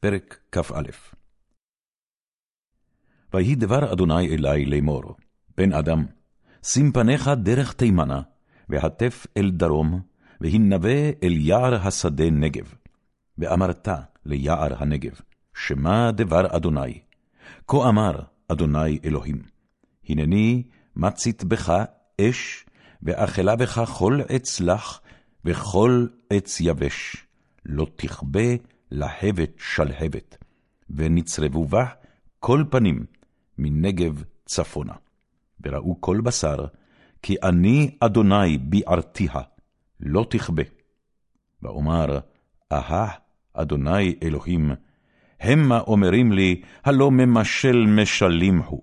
פרק כ"א. ויהי דבר אדוני אלי לאמור, בן אדם, שים פניך דרך תימנה, והטף אל דרום, והנבא אל יער השדה נגב. ואמרת ליער הנגב, שמע דבר אדוני, כה אמר אדוני אלוהים, הנני מצית בך אש, ואכלה בך כל עץ לך, וכל עץ יבש, לא תכבה להבת שלהבת, ונצרבו בה כל פנים מנגב צפונה. וראו כל בשר, כי אני אדוני ביערתיה, לא תכבה. ואומר, אהה, אדוני אלוהים, המה אומרים לי, הלא ממשל משלים הוא.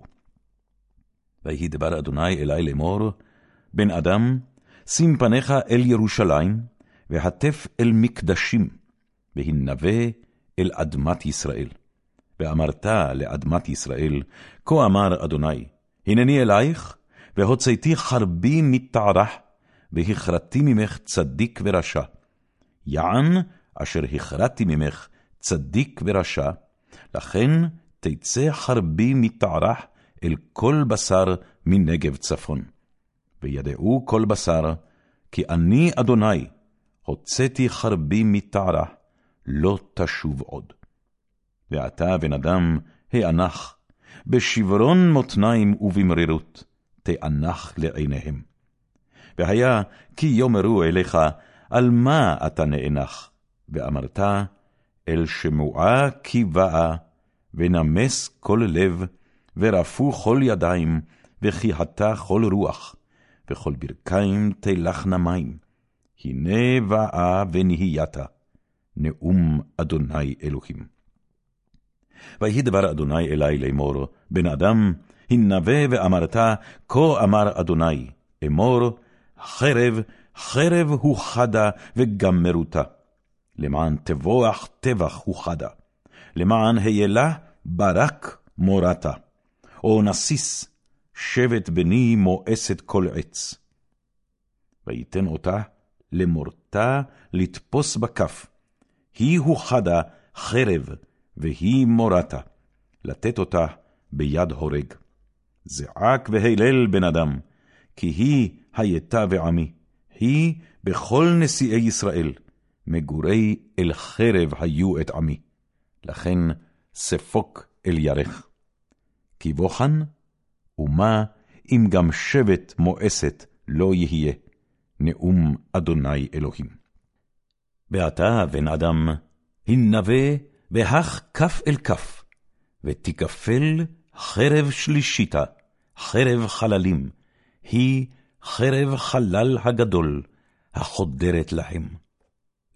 ויהי דבר אדוני אלי לאמור, בן אדם, שים פניך אל ירושלים, והטף אל מקדשים, והנבא אל אדמת ישראל. ואמרת לאדמת ישראל, כה אמר אדוני, הנני אלייך, והוצאתי חרבי מתערח, והכרתי ממך צדיק ורשע. יען אשר הכרתי ממך צדיק ורשע, לכן תצא חרבי מתערח אל כל בשר מנגב צפון. וידעו כל בשר, כי אני אדוני, הוצאתי חרבי מתערח, לא תשוב עוד. ועתה, בן אדם, האנח, בשברון מותניים ובמרירות, תאנח לעיניהם. והיה כי יאמרו אליך, על מה אתה נאנח? ואמרת, אל שמועה כי באה, ונמס כל לב, ורפו כל ידיים, וכיהתה כל רוח, וכל ברכיים תלכנה מים. הנה באה ונהייתה, נאום אדוני אלוהים. ויהי דבר אדוני אלי לאמור, בן אדם, הנבא ואמרת, כה אמר אדוני, אמור, חרב, חרב הוא חדה וגמרותה. למען תבוח טבח הוא חדה, למען הילה ברק מורתה, או נסיס, שבט בני מואסת כל עץ. ויתן אותה למורתה לתפוס בכף, היא הוחדה חרב, והיא מורתה, לתת אותה ביד הורג. זעק והילל בן אדם, כי היא הייתה ועמי, היא בכל נשיאי ישראל, מגורי אל חרב היו את עמי, לכן ספוק אל ירך. כי בוחן, ומה אם גם שבט מואסת לא יהיה, נאום אדוני אלוהים. ועתה, בן אדם, הנבא והך כף אל כף, ותיכפל חרב שלישיתה, חרב חללים, היא חרב חלל הגדול, החודרת להם.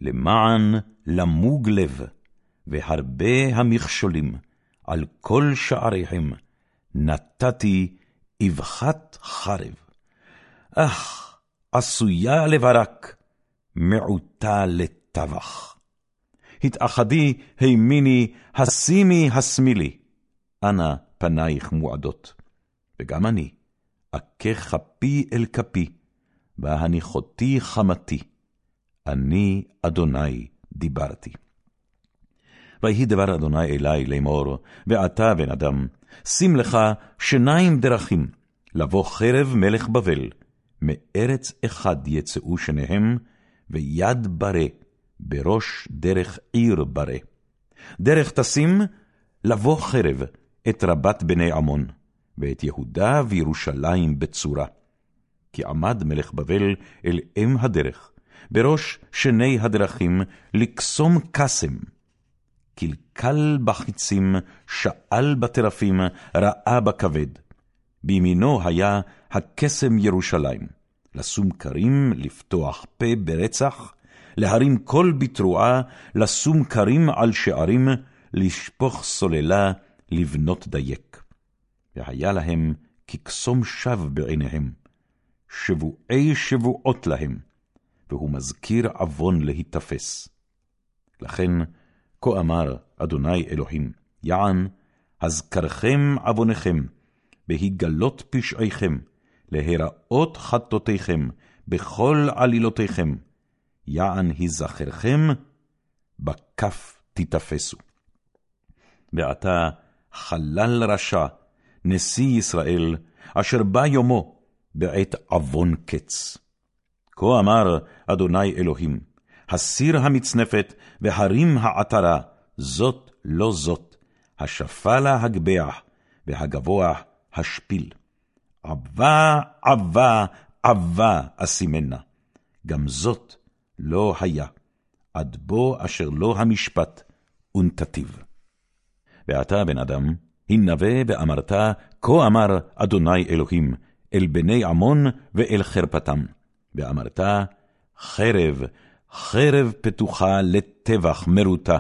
למען למוג לב, והרבה המכשולים, על כל שעריהם, נתתי אבחת חרב. אך, עשויה לברק, מעוטה לטבח. התאחדי, הימיני, השימי, השמילי, אנה פנייך מועדות. וגם אני, אכה כפי אל כפי, והניחותי חמתי. אני, אדוני, דיברתי. ויהי דבר אדוני אלי לאמור, ועתה, בן אדם, שים לך שניים דרכים, לבוא חרב מלך בבל, מארץ אחד יצאו שניהם, ויד ברה, בראש דרך עיר ברה. דרך תשים, לבוא חרב, את רבת בני עמון, ואת יהודה וירושלים בצורה. כי עמד מלך בבל אל אם הדרך, בראש שני הדרכים, לקסום קסם. קלקל בחיצים, שאל בטרפים, ראה בכבד. בימינו היה הקסם ירושלים, לשום כרים, לפתוח פה ברצח, להרים קול בתרועה, לשום כרים על שערים, לשפוך סוללה, לבנות דייק. והיה להם כקסום שווא בעיניהם, שבועי שבועות להם, והוא מזכיר עוון להיתפס. לכן, כה אמר אדוני אלוהים, יען, הזכרכם עוונכם, בהיגלות פשעיכם, להיראות חטאותיכם, בכל עלילותיכם, יען היזכרכם, בכף תיתפסו. ועתה חלל רשע, נשיא ישראל, אשר בא יומו בעת עוון קץ. כה אמר אדוני אלוהים, הסיר המצנפת והרים העטרה, זאת לא זאת, השפלה הגבח, והגבוה השפיל. עבה, עבה, עבה אשימנה. גם זאת לא היה, עד בו אשר לא המשפט, ונתתיו. ועתה, בן אדם, הנבא ואמרת, כה אמר אדוני אלוהים, אל בני עמון ואל חרפתם. ואמרת, חרב, חרב פתוחה לטבח מרותה,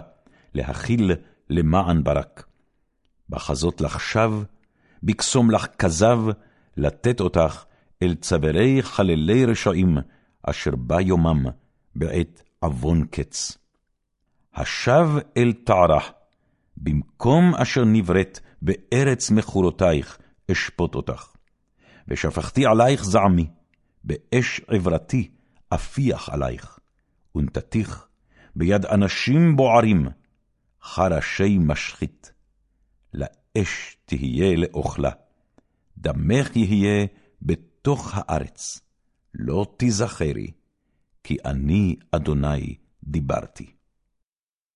להכיל למען ברק. בחזות לך שב, בקסום לך כזב, לתת אותך אל צווארי חללי רשעים, אשר בא יומם בעת עוון קץ. השב אל תערח, במקום אשר נבראת בארץ מכורותייך, אשפוט אותך. ושפכתי עלייך זעמי, באש עברתי אפיח עלייך, ונתתיך ביד אנשים בוערים, חרשי משחית. לאש תהיה לאוכלה, דמך יהיה בתוך הארץ, לא תיזכרי, כי אני אדוני דיברתי.